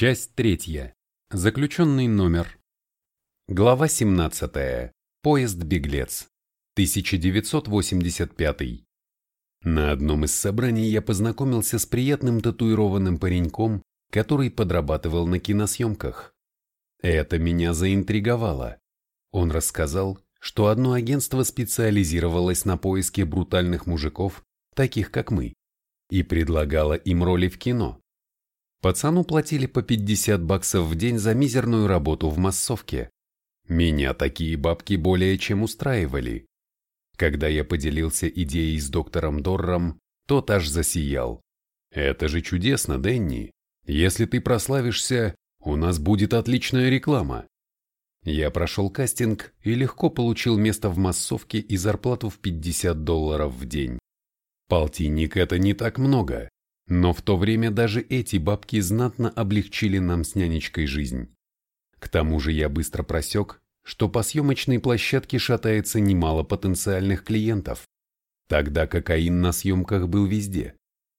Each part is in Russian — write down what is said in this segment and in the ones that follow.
Часть третья. Заключенный номер. Глава 17. Поезд-беглец. 1985. На одном из собраний я познакомился с приятным татуированным пареньком, который подрабатывал на киносъемках. Это меня заинтриговало. Он рассказал, что одно агентство специализировалось на поиске брутальных мужиков, таких как мы, и предлагало им роли в кино. Пацану платили по 50 баксов в день за мизерную работу в массовке. Меня такие бабки более чем устраивали. Когда я поделился идеей с доктором Дорром, тот аж засиял. «Это же чудесно, Дэнни. Если ты прославишься, у нас будет отличная реклама». Я прошел кастинг и легко получил место в массовке и зарплату в 50 долларов в день. Полтинник – это не так много, но в то время даже эти бабки знатно облегчили нам с нянечкой жизнь. К тому же я быстро просек, что по съемочной площадке шатается немало потенциальных клиентов, тогда кокаин на съемках был везде,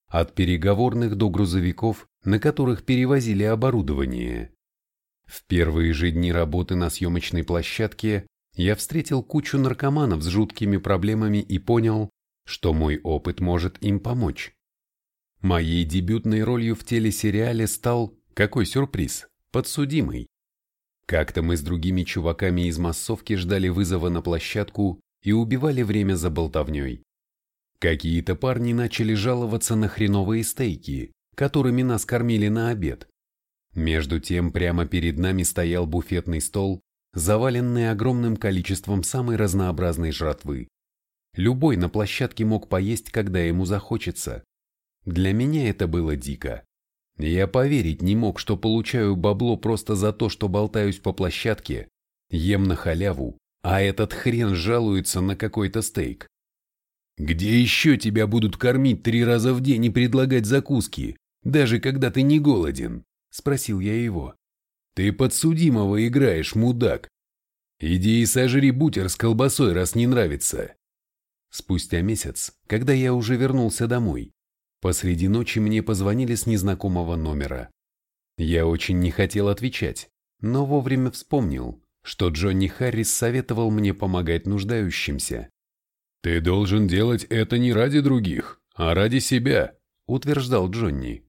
от переговорных до грузовиков, на которых перевозили оборудование. В первые же дни работы на съемочной площадке я встретил кучу наркоманов с жуткими проблемами и понял, что мой опыт может им помочь. Моей дебютной ролью в телесериале стал, какой сюрприз, подсудимый. Как-то мы с другими чуваками из массовки ждали вызова на площадку и убивали время за болтовней. Какие-то парни начали жаловаться на хреновые стейки, которыми нас кормили на обед. Между тем прямо перед нами стоял буфетный стол, заваленный огромным количеством самой разнообразной жратвы. Любой на площадке мог поесть, когда ему захочется. Для меня это было дико. Я поверить не мог, что получаю бабло просто за то, что болтаюсь по площадке, ем на халяву, а этот хрен жалуется на какой-то стейк. Где еще тебя будут кормить три раза в день и предлагать закуски, даже когда ты не голоден? Спросил я его. Ты подсудимого играешь, мудак. Иди и сожри бутер с колбасой, раз не нравится. Спустя месяц, когда я уже вернулся домой, Посреди ночи мне позвонили с незнакомого номера. Я очень не хотел отвечать, но вовремя вспомнил, что Джонни Харрис советовал мне помогать нуждающимся. «Ты должен делать это не ради других, а ради себя», – утверждал Джонни.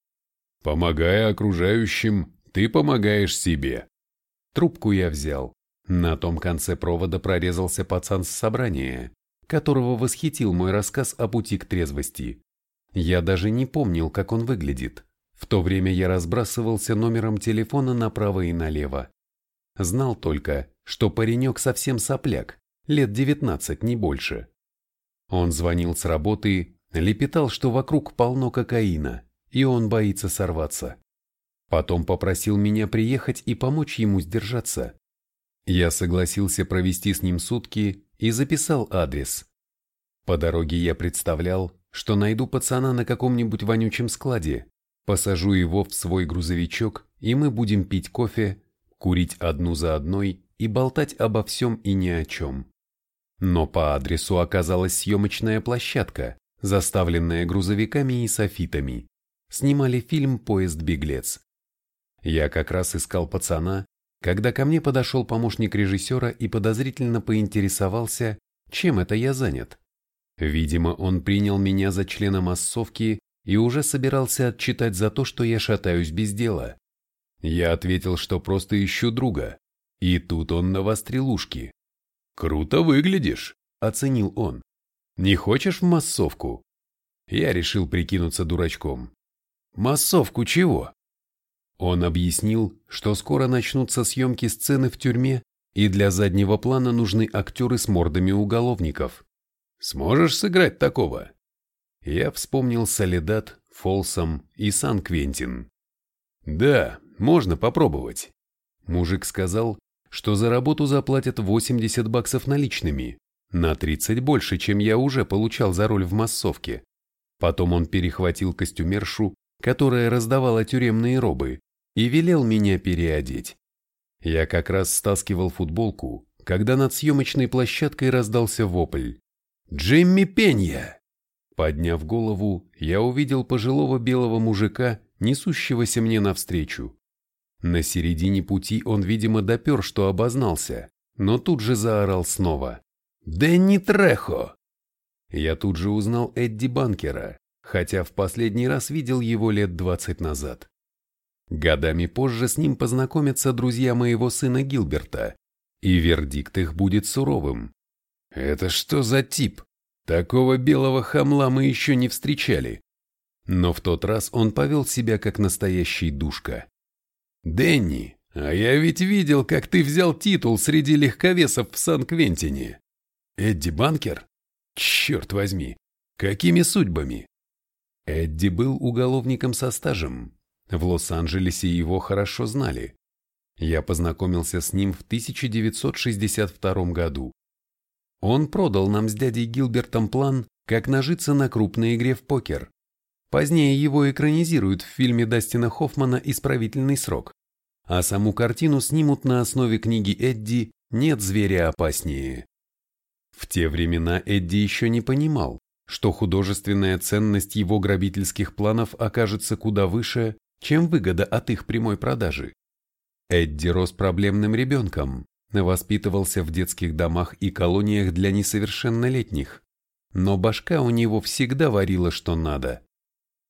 «Помогая окружающим, ты помогаешь себе». Трубку я взял. На том конце провода прорезался пацан с собрания, которого восхитил мой рассказ о пути к трезвости. Я даже не помнил, как он выглядит. В то время я разбрасывался номером телефона направо и налево. Знал только, что паренек совсем сопляк, лет 19, не больше. Он звонил с работы, лепетал, что вокруг полно кокаина, и он боится сорваться. Потом попросил меня приехать и помочь ему сдержаться. Я согласился провести с ним сутки и записал адрес. По дороге я представлял, что найду пацана на каком-нибудь вонючем складе, посажу его в свой грузовичок, и мы будем пить кофе, курить одну за одной и болтать обо всем и ни о чем. Но по адресу оказалась съемочная площадка, заставленная грузовиками и софитами. Снимали фильм «Поезд-беглец». Я как раз искал пацана, когда ко мне подошел помощник режиссера и подозрительно поинтересовался, чем это я занят. Видимо, он принял меня за члена массовки и уже собирался отчитать за то, что я шатаюсь без дела. Я ответил, что просто ищу друга. И тут он навострил ушки. «Круто выглядишь», — оценил он. «Не хочешь в массовку?» Я решил прикинуться дурачком. «Массовку чего?» Он объяснил, что скоро начнутся съемки сцены в тюрьме, и для заднего плана нужны актеры с мордами уголовников. Сможешь сыграть такого?» Я вспомнил Солидат, Фолсом и Сан-Квентин. «Да, можно попробовать». Мужик сказал, что за работу заплатят 80 баксов наличными, на 30 больше, чем я уже получал за роль в массовке. Потом он перехватил костюмершу, которая раздавала тюремные робы, и велел меня переодеть. Я как раз стаскивал футболку, когда над съемочной площадкой раздался вопль. Джимми Пенья!» Подняв голову, я увидел пожилого белого мужика, несущегося мне навстречу. На середине пути он, видимо, допер, что обознался, но тут же заорал снова. «Дэнни Трехо!» Я тут же узнал Эдди Банкера, хотя в последний раз видел его лет двадцать назад. Годами позже с ним познакомятся друзья моего сына Гилберта, и вердикт их будет суровым. Это что за тип? Такого белого хамла мы еще не встречали. Но в тот раз он повел себя как настоящий душка. «Дэнни, а я ведь видел, как ты взял титул среди легковесов в Сан-Квентине. Эдди Банкер? Черт возьми, какими судьбами?» Эдди был уголовником со стажем. В Лос-Анджелесе его хорошо знали. Я познакомился с ним в 1962 году. Он продал нам с дядей Гилбертом план, как нажиться на крупной игре в покер. Позднее его экранизируют в фильме Дастина Хоффмана «Исправительный срок», а саму картину снимут на основе книги Эдди «Нет зверя опаснее». В те времена Эдди еще не понимал, что художественная ценность его грабительских планов окажется куда выше, чем выгода от их прямой продажи. Эдди рос проблемным ребенком, воспитывался в детских домах и колониях для несовершеннолетних, но башка у него всегда варила что надо.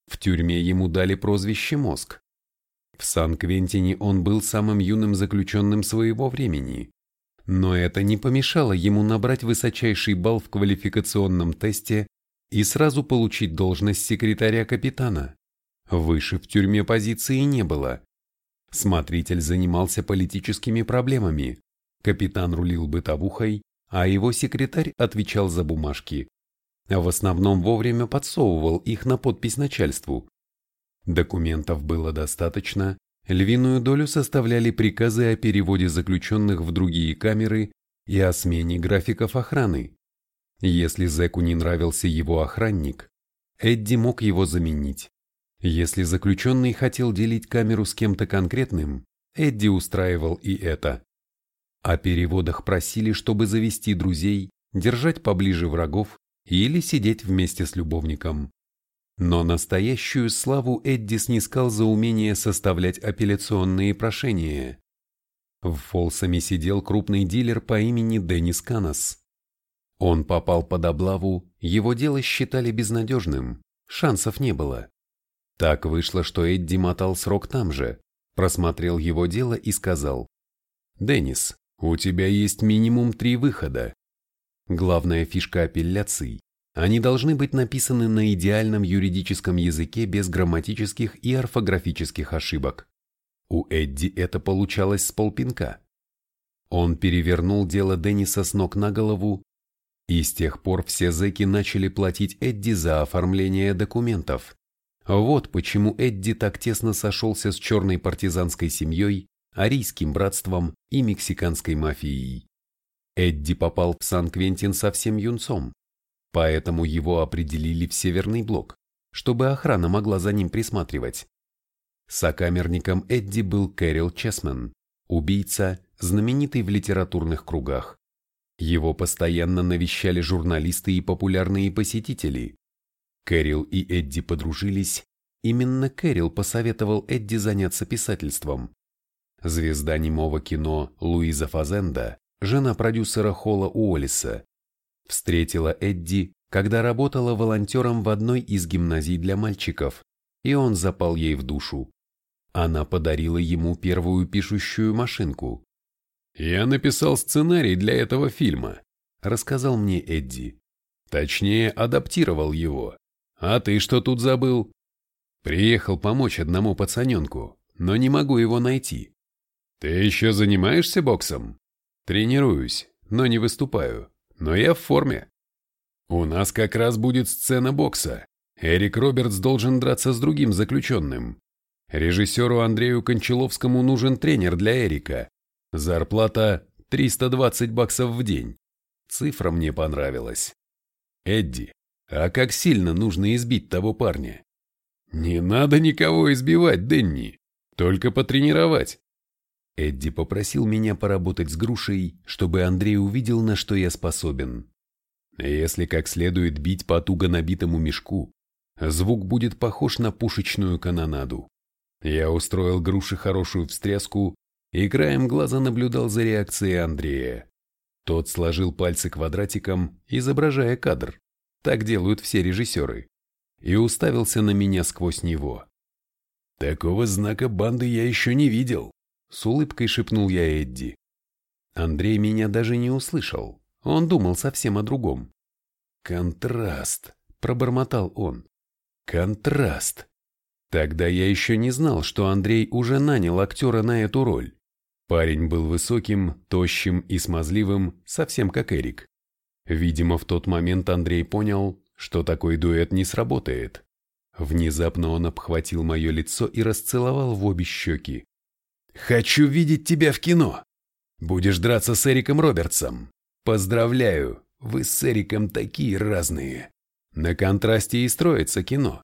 В тюрьме ему дали прозвище «Мозг». В Сан-Квентине он был самым юным заключенным своего времени, но это не помешало ему набрать высочайший балл в квалификационном тесте и сразу получить должность секретаря капитана. Выше в тюрьме позиции не было. Смотритель занимался политическими проблемами, капитан рулил бытовухой, а его секретарь отвечал за бумажки. В основном вовремя подсовывал их на подпись начальству. Документов было достаточно, львиную долю составляли приказы о переводе заключенных в другие камеры и о смене графиков охраны. Если зэку не нравился его охранник, Эдди мог его заменить. Если заключенный хотел делить камеру с кем-то конкретным, Эдди устраивал и это. О переводах просили, чтобы завести друзей, держать поближе врагов или сидеть вместе с любовником. Но настоящую славу Эдди снискал за умение составлять апелляционные прошения. В Фолсами сидел крупный дилер по имени Деннис Канас. Он попал под облаву, его дело считали безнадежным, шансов не было. Так вышло, что Эдди мотал срок там же, просмотрел его дело и сказал, «Деннис, у тебя есть минимум три выхода. Главная фишка апелляций – они должны быть написаны на идеальном юридическом языке без грамматических и орфографических ошибок. У Эдди это получалось с полпинка. Он перевернул дело Денниса с ног на голову и с тех пор все зэки начали платить Эдди за оформление документов. Вот почему Эдди так тесно сошелся с черной партизанской семьей, арийским братством и мексиканской мафией. Эдди попал в Сан-Квентин совсем юнцом, поэтому его определили в Северный блок, чтобы охрана могла за ним присматривать. Сокамерником Эдди был Кэрил Чесмен, убийца, знаменитый в литературных кругах. Его постоянно навещали журналисты и популярные посетители. Кэрил и Эдди подружились. Именно Кэрил посоветовал Эдди заняться писательством. Звезда немого кино Луиза Фазенда, жена продюсера Холла Уоллиса, встретила Эдди, когда работала волонтером в одной из гимназий для мальчиков, и он запал ей в душу. Она подарила ему первую пишущую машинку. «Я написал сценарий для этого фильма», — рассказал мне Эдди. Точнее, адаптировал его. А ты что тут забыл? Приехал помочь одному пацаненку, но не могу его найти. Ты еще занимаешься боксом? Тренируюсь, но не выступаю. Но я в форме. У нас как раз будет сцена бокса. Эрик Робертс должен драться с другим заключенным. Режиссеру Андрею Кончаловскому нужен тренер для Эрика. Зарплата 320 баксов в день. Цифра мне понравилась. Эдди, а как сильно нужно избить того парня? Не надо никого избивать, Денни. Только потренировать. Эдди попросил меня поработать с грушей, чтобы Андрей увидел, на что я способен. Если как следует бить по туго набитому мешку, звук будет похож на пушечную канонаду. Я устроил груши хорошую встряску и краем глаза наблюдал за реакцией Андрея. Тот сложил пальцы квадратиком, изображая кадр. Так делают все режиссеры. И уставился на меня сквозь него. «Такого знака банды я еще не видел», — с улыбкой шепнул я Эдди. Андрей меня даже не услышал. Он думал совсем о другом. «Контраст», — пробормотал он. «Контраст». Тогда я еще не знал, что Андрей уже нанял актера на эту роль. Парень был высоким, тощим и смазливым, совсем как Эрик. Видимо, в тот момент Андрей понял, что такой дуэт не сработает. Внезапно он обхватил мое лицо и расцеловал в обе щеки. «Хочу видеть тебя в кино! Будешь драться с Эриком Робертсом! Поздравляю, вы с Эриком такие разные! На контрасте и строится кино!»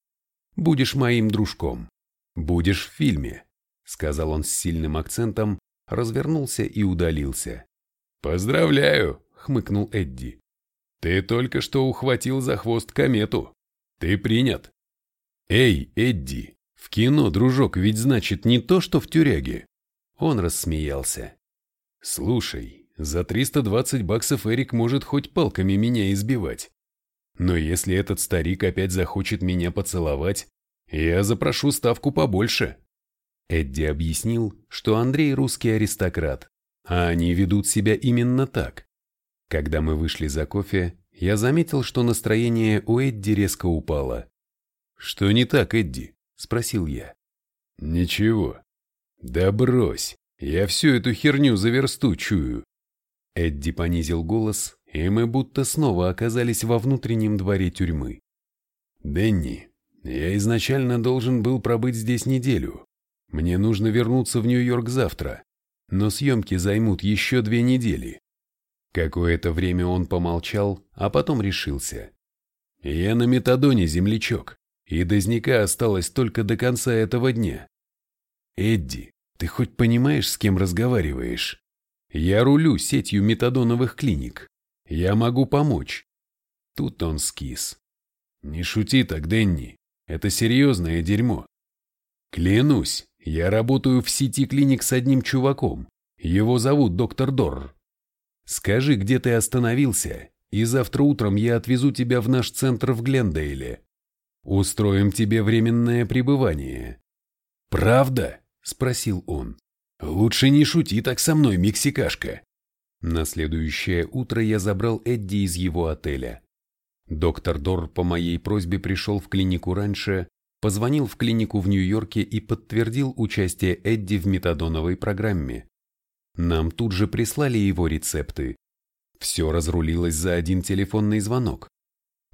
Будешь моим дружком. Будешь в фильме», — сказал он с сильным акцентом, развернулся и удалился. «Поздравляю», — хмыкнул Эдди. «Ты только что ухватил за хвост комету. Ты принят». «Эй, Эдди, в кино, дружок, ведь значит не то, что в тюряге». Он рассмеялся. «Слушай, за 320 баксов Эрик может хоть палками меня избивать. Но если этот старик опять захочет меня поцеловать, я запрошу ставку побольше. Эдди объяснил, что Андрей русский аристократ, а они ведут себя именно так. Когда мы вышли за кофе, я заметил, что настроение у Эдди резко упало. «Что не так, Эдди?» – спросил я. «Ничего. Да брось, я всю эту херню за версту чую». Эдди понизил голос, и мы будто снова оказались во внутреннем дворе тюрьмы. «Дэнни, я изначально должен был пробыть здесь неделю. Мне нужно вернуться в Нью-Йорк завтра, но съемки займут еще две недели». Какое-то время он помолчал, а потом решился. «Я на метадоне, землячок, и дозника осталось только до конца этого дня. Эдди, ты хоть понимаешь, с кем разговариваешь? Я рулю сетью метадоновых клиник. Я могу помочь. Тут он скис. Не шути так, Денни. Это серьезное дерьмо. Клянусь, я работаю в сети клиник с одним чуваком. Его зовут доктор Дорр. Скажи, где ты остановился, и завтра утром я отвезу тебя в наш центр в Глендейле. Устроим тебе временное пребывание. Правда? Спросил он. Лучше не шути так со мной, мексикашка. На следующее утро я забрал Эдди из его отеля. Доктор Дор по моей просьбе пришел в клинику раньше, позвонил в клинику в Нью-Йорке и подтвердил участие Эдди в метадоновой программе. Нам тут же прислали его рецепты. Все разрулилось за один телефонный звонок.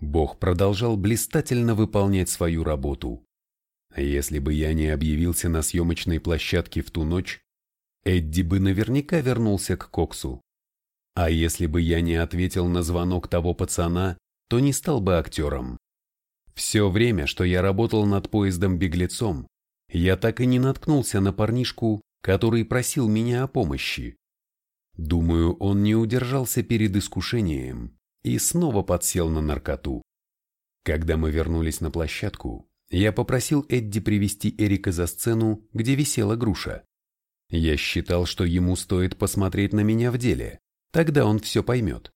Бог продолжал блистательно выполнять свою работу. Если бы я не объявился на съемочной площадке в ту ночь, Эдди бы наверняка вернулся к Коксу. А если бы я не ответил на звонок того пацана, то не стал бы актером. Все время, что я работал над поездом-беглецом, я так и не наткнулся на парнишку, который просил меня о помощи. Думаю, он не удержался перед искушением и снова подсел на наркоту. Когда мы вернулись на площадку, я попросил Эдди привести Эрика за сцену, где висела груша. Я считал, что ему стоит посмотреть на меня в деле. Тогда он все поймет.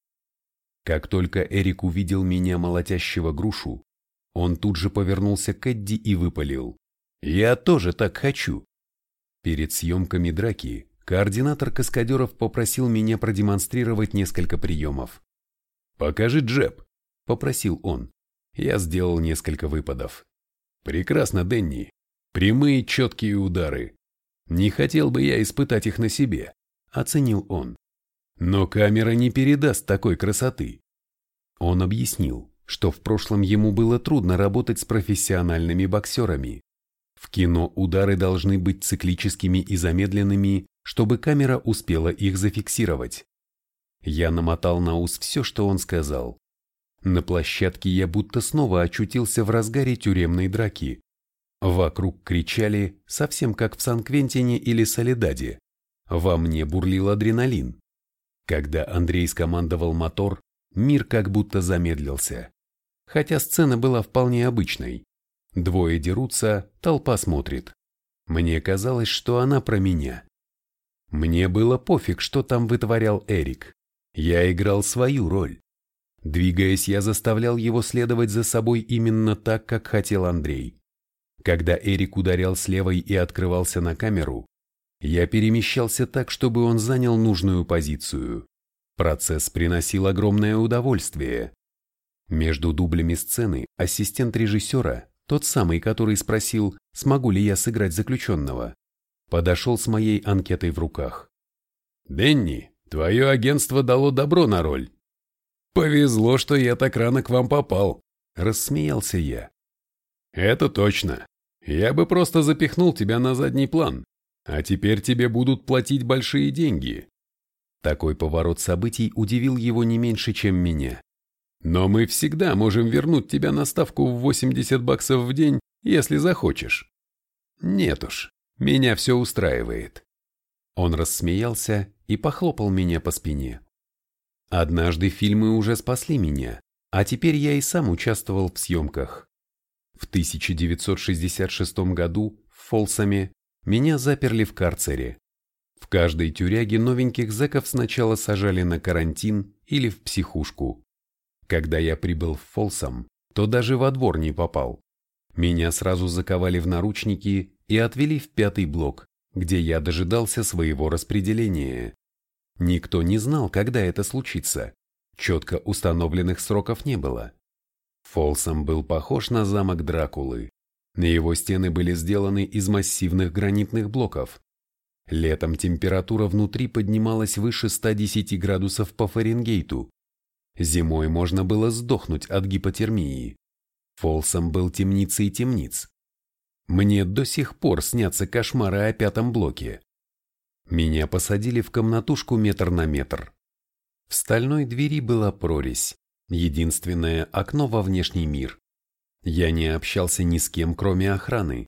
Как только Эрик увидел меня молотящего грушу, он тут же повернулся к Эдди и выпалил. «Я тоже так хочу!» Перед съемками драки координатор каскадеров попросил меня продемонстрировать несколько приемов. «Покажи джеб», — попросил он. Я сделал несколько выпадов. «Прекрасно, Денни. Прямые четкие удары. Не хотел бы я испытать их на себе», — оценил он. Но камера не передаст такой красоты. Он объяснил, что в прошлом ему было трудно работать с профессиональными боксерами. В кино удары должны быть циклическими и замедленными, чтобы камера успела их зафиксировать. Я намотал на ус все, что он сказал. На площадке я будто снова очутился в разгаре тюремной драки. Вокруг кричали, совсем как в Сан-Квентине или Солидаде. Во мне бурлил адреналин. Когда Андрей скомандовал мотор, мир как будто замедлился. Хотя сцена была вполне обычной. Двое дерутся, толпа смотрит. Мне казалось, что она про меня. Мне было пофиг, что там вытворял Эрик. Я играл свою роль. Двигаясь, я заставлял его следовать за собой именно так, как хотел Андрей. Когда Эрик ударял с левой и открывался на камеру, я перемещался так, чтобы он занял нужную позицию. Процесс приносил огромное удовольствие. Между дублями сцены ассистент режиссера, тот самый, который спросил, смогу ли я сыграть заключенного, подошел с моей анкетой в руках. «Денни, твое агентство дало добро на роль». «Повезло, что я так рано к вам попал», – рассмеялся я. «Это точно. Я бы просто запихнул тебя на задний план, а теперь тебе будут платить большие деньги». Такой поворот событий удивил его не меньше, чем меня. «Но мы всегда можем вернуть тебя на ставку в 80 баксов в день, если захочешь». «Нет уж, меня все устраивает». Он рассмеялся и похлопал меня по спине. Однажды фильмы уже спасли меня, а теперь я и сам участвовал в съемках. В 1966 году в Фолсаме меня заперли в карцере. В каждой тюряге новеньких зэков сначала сажали на карантин или в психушку. Когда я прибыл в Фолсам, то даже во двор не попал. Меня сразу заковали в наручники и отвели в пятый блок, где я дожидался своего распределения. Никто не знал, когда это случится. Четко установленных сроков не было. Фолсом был похож на замок Дракулы. Его стены были сделаны из массивных гранитных блоков. Летом температура внутри поднималась выше 110 градусов по Фаренгейту. Зимой можно было сдохнуть от гипотермии. Фолсом был темницей темниц. Мне до сих пор снятся кошмары о пятом блоке. Меня посадили в комнатушку метр на метр. В стальной двери была прорезь. Единственное окно во внешний мир. Я не общался ни с кем, кроме охраны.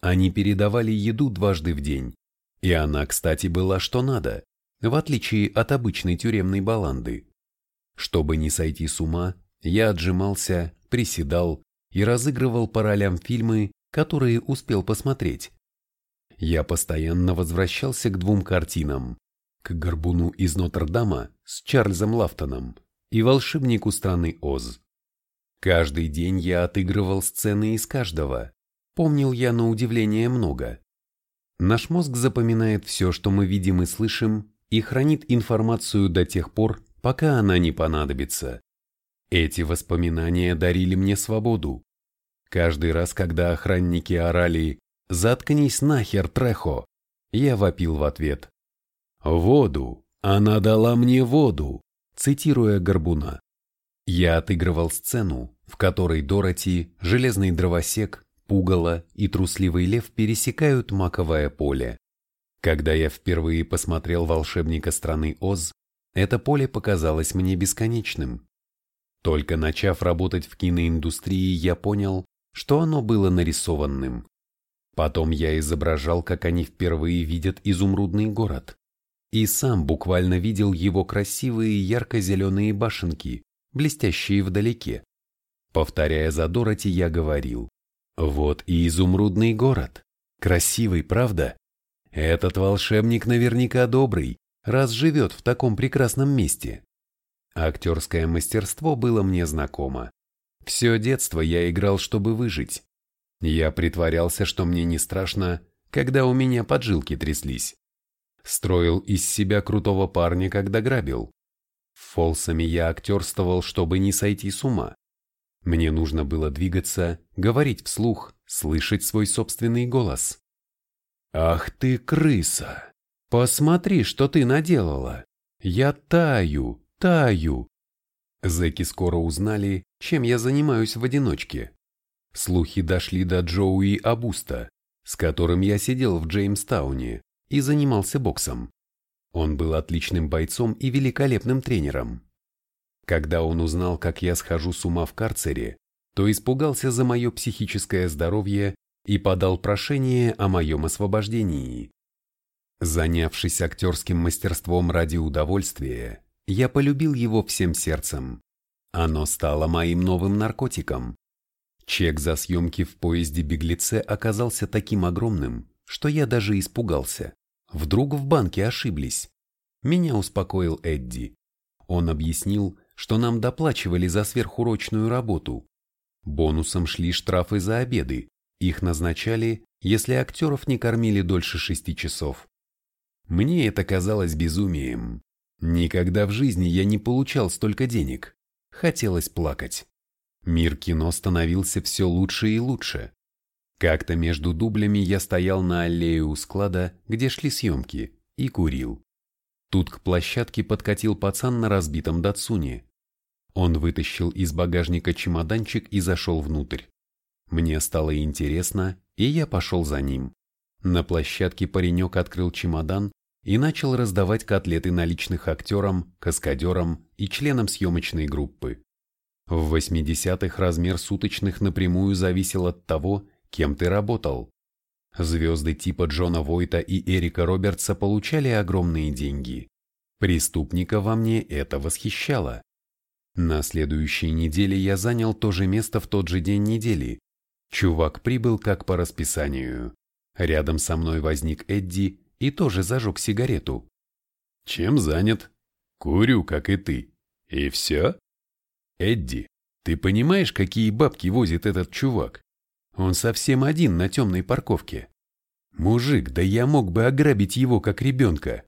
Они передавали еду дважды в день. И она, кстати, была что надо, в отличие от обычной тюремной баланды. Чтобы не сойти с ума, я отжимался, приседал и разыгрывал по ролям фильмы, которые успел посмотреть. Я постоянно возвращался к двум картинам. К «Горбуну из Нотр-Дама» с Чарльзом Лафтоном и волшебнику страны Оз. Каждый день я отыгрывал сцены из каждого. Помнил я на удивление много. Наш мозг запоминает все, что мы видим и слышим, и хранит информацию до тех пор, пока она не понадобится. Эти воспоминания дарили мне свободу. Каждый раз, когда охранники орали «Заткнись нахер, Трехо!», я вопил в ответ. «Воду! Она дала мне воду!» цитируя Горбуна. Я отыгрывал сцену, в которой Дороти, железный дровосек, пугало и трусливый лев пересекают маковое поле. Когда я впервые посмотрел «Волшебника страны Оз», это поле показалось мне бесконечным. Только начав работать в киноиндустрии, я понял, что оно было нарисованным. Потом я изображал, как они впервые видят изумрудный город и сам буквально видел его красивые ярко-зеленые башенки, блестящие вдалеке. Повторяя за Дороти, я говорил, вот и изумрудный город. Красивый, правда? Этот волшебник наверняка добрый, раз живет в таком прекрасном месте. Актерское мастерство было мне знакомо. Все детство я играл, чтобы выжить. Я притворялся, что мне не страшно, когда у меня поджилки тряслись. Строил из себя крутого парня, когда грабил. Фолсами я актерствовал, чтобы не сойти с ума. Мне нужно было двигаться, говорить вслух, слышать свой собственный голос. «Ах ты, крыса! Посмотри, что ты наделала! Я таю, таю!» Зэки скоро узнали, чем я занимаюсь в одиночке. Слухи дошли до Джоуи Абуста, с которым я сидел в Джеймстауне и занимался боксом. Он был отличным бойцом и великолепным тренером. Когда он узнал, как я схожу с ума в карцере, то испугался за мое психическое здоровье и подал прошение о моем освобождении. Занявшись актерским мастерством ради удовольствия, я полюбил его всем сердцем. Оно стало моим новым наркотиком. Чек за съемки в поезде «Беглеце» оказался таким огромным, что я даже испугался. Вдруг в банке ошиблись. Меня успокоил Эдди. Он объяснил, что нам доплачивали за сверхурочную работу. Бонусом шли штрафы за обеды. Их назначали, если актеров не кормили дольше шести часов. Мне это казалось безумием. Никогда в жизни я не получал столько денег. Хотелось плакать. Мир кино становился все лучше и лучше. Как-то между дублями я стоял на аллее у склада, где шли съемки, и курил. Тут к площадке подкатил пацан на разбитом датсуне. Он вытащил из багажника чемоданчик и зашел внутрь. Мне стало интересно, и я пошел за ним. На площадке паренек открыл чемодан и начал раздавать котлеты наличных актерам, каскадерам и членам съемочной группы. В 80-х размер суточных напрямую зависел от того, кем ты работал. Звезды типа Джона Войта и Эрика Робертса получали огромные деньги. Преступника во мне это восхищало. На следующей неделе я занял то же место в тот же день недели. Чувак прибыл как по расписанию. Рядом со мной возник Эдди и тоже зажег сигарету. «Чем занят?» «Курю, как и ты. И все?» «Эдди, ты понимаешь, какие бабки возит этот чувак? Он совсем один на темной парковке. Мужик, да я мог бы ограбить его, как ребенка.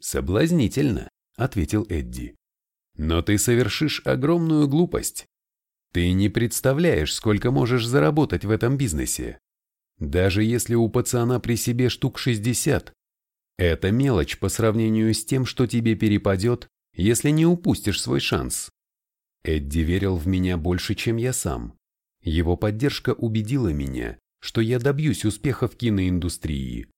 Соблазнительно, ответил Эдди. Но ты совершишь огромную глупость. Ты не представляешь, сколько можешь заработать в этом бизнесе. Даже если у пацана при себе штук 60. Это мелочь по сравнению с тем, что тебе перепадет, если не упустишь свой шанс. Эдди верил в меня больше, чем я сам. Его поддержка убедила меня, что я добьюсь успеха в киноиндустрии.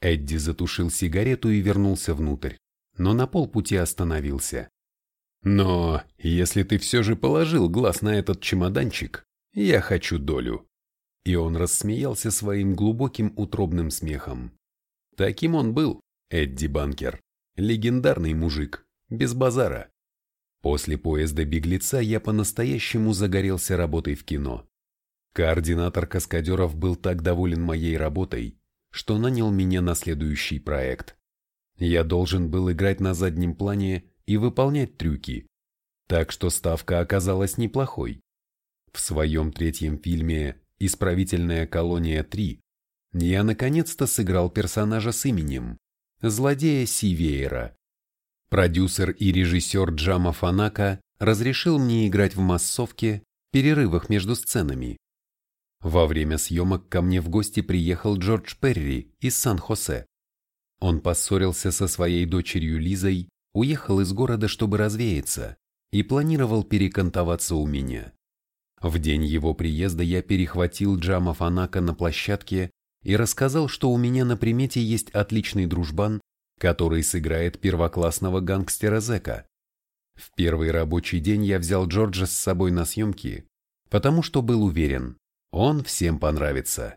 Эдди затушил сигарету и вернулся внутрь, но на полпути остановился. «Но если ты все же положил глаз на этот чемоданчик, я хочу долю». И он рассмеялся своим глубоким утробным смехом. Таким он был, Эдди Банкер, легендарный мужик, без базара. После поезда «Беглеца» я по-настоящему загорелся работой в кино. Координатор каскадеров был так доволен моей работой, что нанял меня на следующий проект. Я должен был играть на заднем плане и выполнять трюки, так что ставка оказалась неплохой. В своем третьем фильме «Исправительная колония 3» я наконец-то сыграл персонажа с именем – злодея Сивейра. Продюсер и режиссер Джама Фанака разрешил мне играть в массовке, перерывах между сценами. Во время съемок ко мне в гости приехал Джордж Перри из Сан-Хосе. Он поссорился со своей дочерью Лизой, уехал из города, чтобы развеяться, и планировал перекантоваться у меня. В день его приезда я перехватил Джама Фанака на площадке и рассказал, что у меня на примете есть отличный дружбан, который сыграет первоклассного гангстера Зека. В первый рабочий день я взял Джорджа с собой на съемки, потому что был уверен, он всем понравится.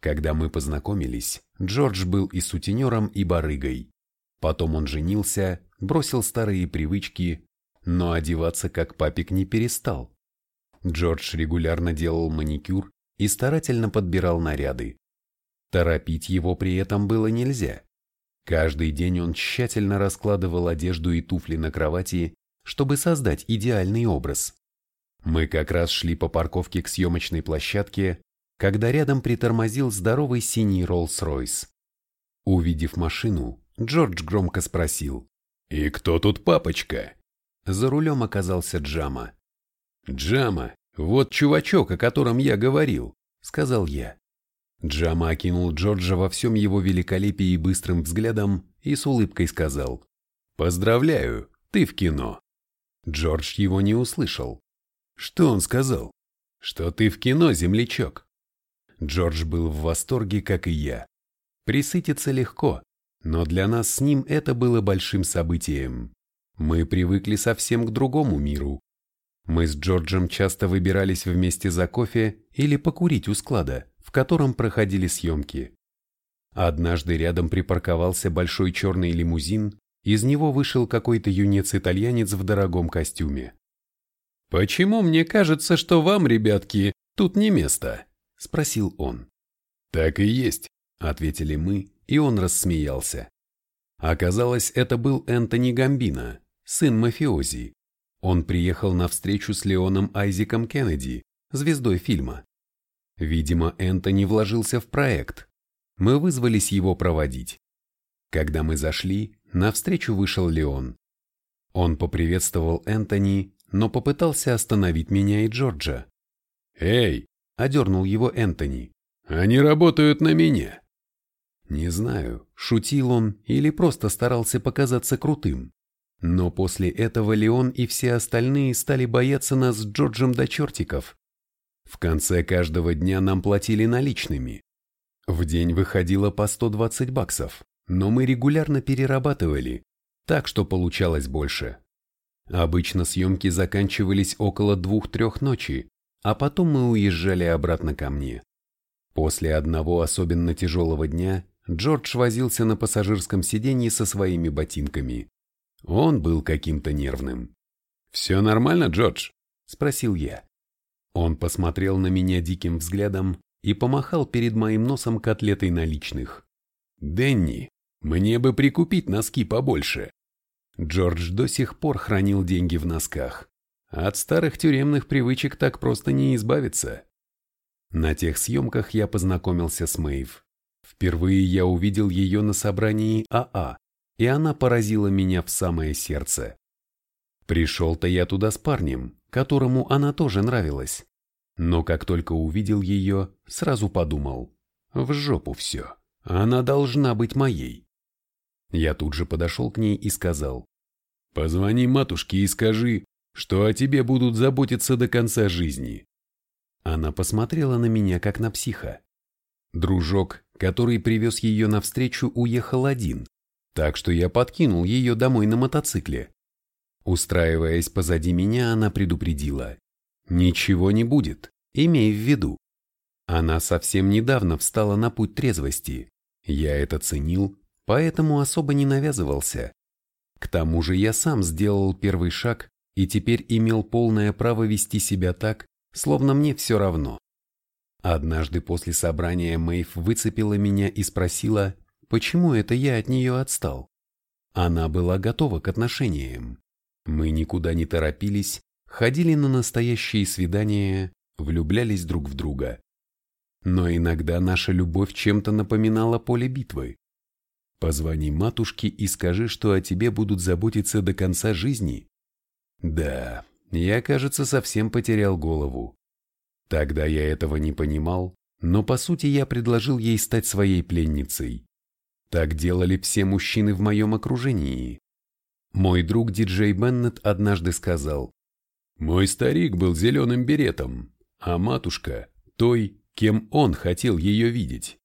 Когда мы познакомились, Джордж был и сутенером, и барыгой. Потом он женился, бросил старые привычки, но одеваться как папик не перестал. Джордж регулярно делал маникюр и старательно подбирал наряды. Торопить его при этом было нельзя. Каждый день он тщательно раскладывал одежду и туфли на кровати, чтобы создать идеальный образ. Мы как раз шли по парковке к съемочной площадке, когда рядом притормозил здоровый синий Роллс-Ройс. Увидев машину, Джордж громко спросил «И кто тут папочка?» За рулем оказался Джама. «Джама, вот чувачок, о котором я говорил», — сказал я. Джама окинул Джорджа во всем его великолепии быстрым взглядом и с улыбкой сказал «Поздравляю, ты в кино». Джордж его не услышал. «Что он сказал?» «Что ты в кино, землячок». Джордж был в восторге, как и я. Присытиться легко, но для нас с ним это было большим событием. Мы привыкли совсем к другому миру. Мы с Джорджем часто выбирались вместе за кофе или покурить у склада в котором проходили съемки. Однажды рядом припарковался большой черный лимузин, из него вышел какой-то юнец-итальянец в дорогом костюме. «Почему мне кажется, что вам, ребятки, тут не место?» – спросил он. «Так и есть. – ответили мы, и он рассмеялся. Оказалось, это был Энтони Гамбино, сын мафиози. Он приехал на встречу с Леоном Айзеком Кеннеди, звездой фильма. Видимо, Энтони вложился в проект. Мы вызвались его проводить. Когда мы зашли, навстречу вышел Леон. Он поприветствовал Энтони, но попытался остановить меня и Джорджа. «Эй!» – одернул его Энтони. «Они работают на меня!» Не знаю, шутил он или просто старался показаться крутым. Но после этого Леон и все остальные стали бояться нас с Джорджем до чертиков. В конце каждого дня нам платили наличными. В день выходило по 120 баксов, но мы регулярно перерабатывали, так что получалось больше. Обычно съемки заканчивались около двух-трех ночи, а потом мы уезжали обратно ко мне. После одного особенно тяжелого дня Джордж возился на пассажирском сиденье со своими ботинками. Он был каким-то нервным. «Все нормально, Джордж?» – спросил я. Он посмотрел на меня диким взглядом и помахал перед моим носом котлетой наличных. «Дэнни, мне бы прикупить носки побольше». Джордж до сих пор хранил деньги в носках. От старых тюремных привычек так просто не избавиться. На тех съемках я познакомился с Мэйв. Впервые я увидел ее на собрании АА, а, и она поразила меня в самое сердце. Пришел-то я туда с парнем, которому она тоже нравилась. Но как только увидел ее, сразу подумал, в жопу все, она должна быть моей. Я тут же подошел к ней и сказал, «Позвони матушке и скажи, что о тебе будут заботиться до конца жизни». Она посмотрела на меня, как на психа. Дружок, который привез ее навстречу, уехал один, так что я подкинул ее домой на мотоцикле. Устраиваясь позади меня, она предупредила. «Ничего не будет, имей в виду». Она совсем недавно встала на путь трезвости. Я это ценил, поэтому особо не навязывался. К тому же я сам сделал первый шаг и теперь имел полное право вести себя так, словно мне все равно. Однажды после собрания Мэйв выцепила меня и спросила, почему это я от нее отстал. Она была готова к отношениям. Мы никуда не торопились, ходили на настоящие свидания, влюблялись друг в друга. Но иногда наша любовь чем-то напоминала поле битвы. Позвони матушке и скажи, что о тебе будут заботиться до конца жизни. Да, я, кажется, совсем потерял голову. Тогда я этого не понимал, но по сути я предложил ей стать своей пленницей. Так делали все мужчины в моем окружении. Мой друг диджей Беннет однажды сказал, «Мой старик был зеленым беретом, а матушка – той, кем он хотел ее видеть».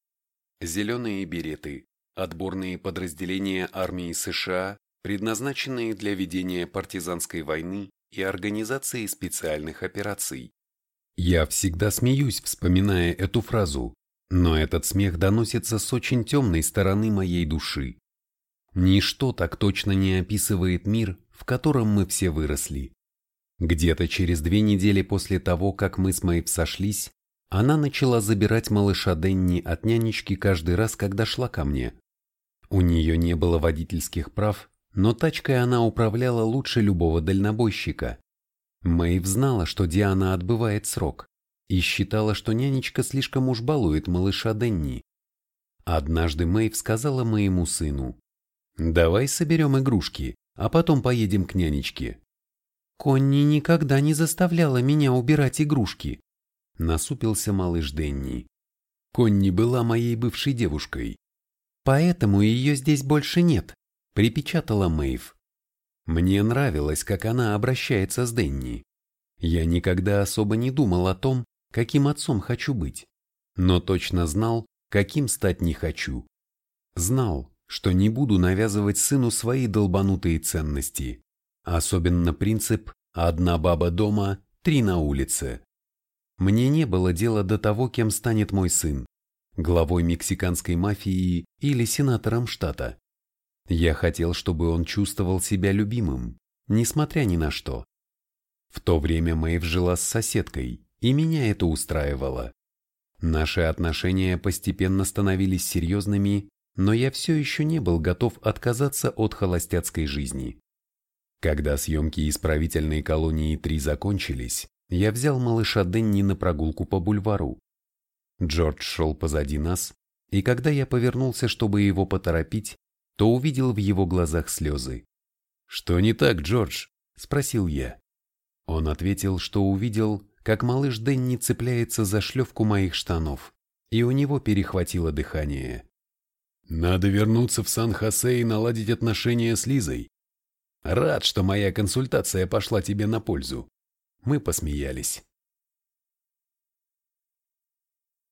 Зеленые береты – отборные подразделения армии США, предназначенные для ведения партизанской войны и организации специальных операций. Я всегда смеюсь, вспоминая эту фразу, но этот смех доносится с очень темной стороны моей души. Ничто так точно не описывает мир, в котором мы все выросли. Где-то через две недели после того, как мы с Мэйв сошлись, она начала забирать малыша Денни от нянечки каждый раз, когда шла ко мне. У нее не было водительских прав, но тачкой она управляла лучше любого дальнобойщика. Мэйв знала, что Диана отбывает срок, и считала, что нянечка слишком уж балует малыша Денни. Однажды Мэйв сказала моему сыну, «Давай соберем игрушки, а потом поедем к нянечке». «Конни никогда не заставляла меня убирать игрушки», — насупился малыш Денни. Конни была моей бывшей девушкой. «Поэтому ее здесь больше нет», — припечатала Мэйв. Мне нравилось, как она обращается с Денни. Я никогда особо не думал о том, каким отцом хочу быть, но точно знал, каким стать не хочу. Знал, что не буду навязывать сыну свои долбанутые ценности, особенно принцип «одна баба дома, три на улице». Мне не было дела до того, кем станет мой сын, главой мексиканской мафии или сенатором штата. Я хотел, чтобы он чувствовал себя любимым, несмотря ни на что. В то время Мэйв жила с соседкой, и меня это устраивало. Наши отношения постепенно становились серьезными, но я все еще не был готов отказаться от холостяцкой жизни. Когда съемки исправительной колонии 3 закончились, я взял малыша Денни на прогулку по бульвару. Джордж шел позади нас, и когда я повернулся, чтобы его поторопить, то увидел в его глазах слезы. «Что не так, Джордж?» – спросил я. Он ответил, что увидел, как малыш Дэнни цепляется за шлевку моих штанов, и у него перехватило дыхание. «Надо вернуться в Сан-Хосе и наладить отношения с Лизой. Рад, что моя консультация пошла тебе на пользу». Мы посмеялись.